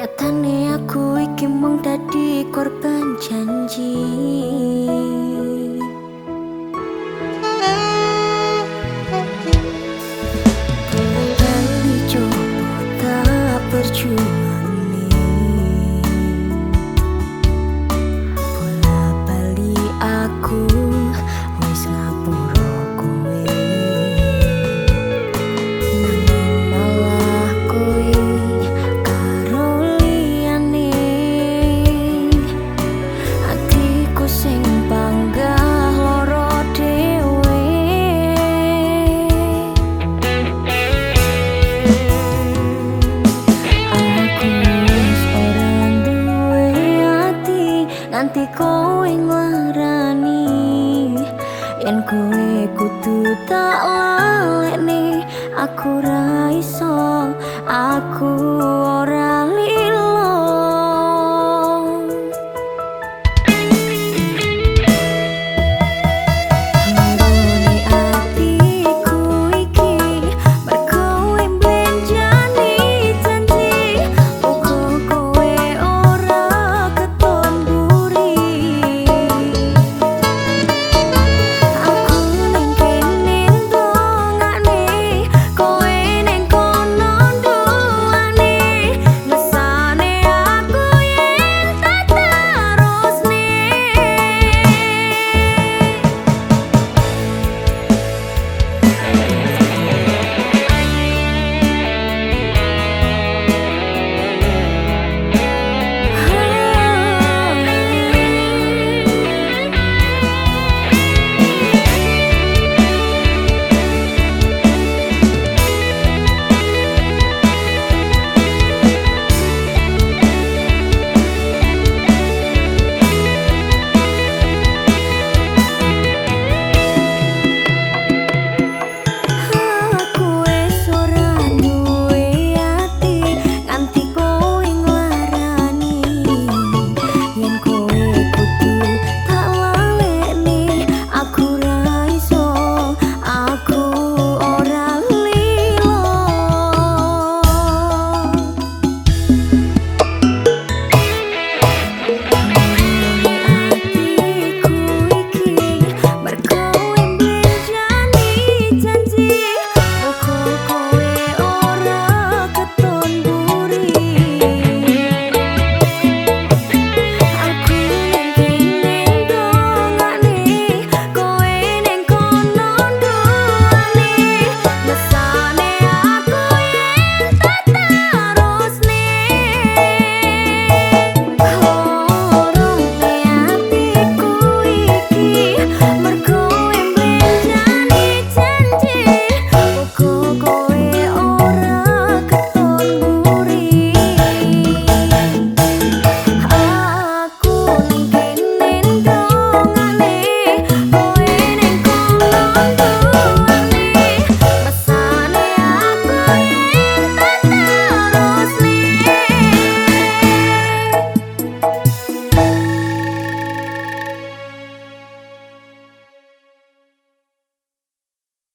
Nyatane aku iki mung dadi korban janji.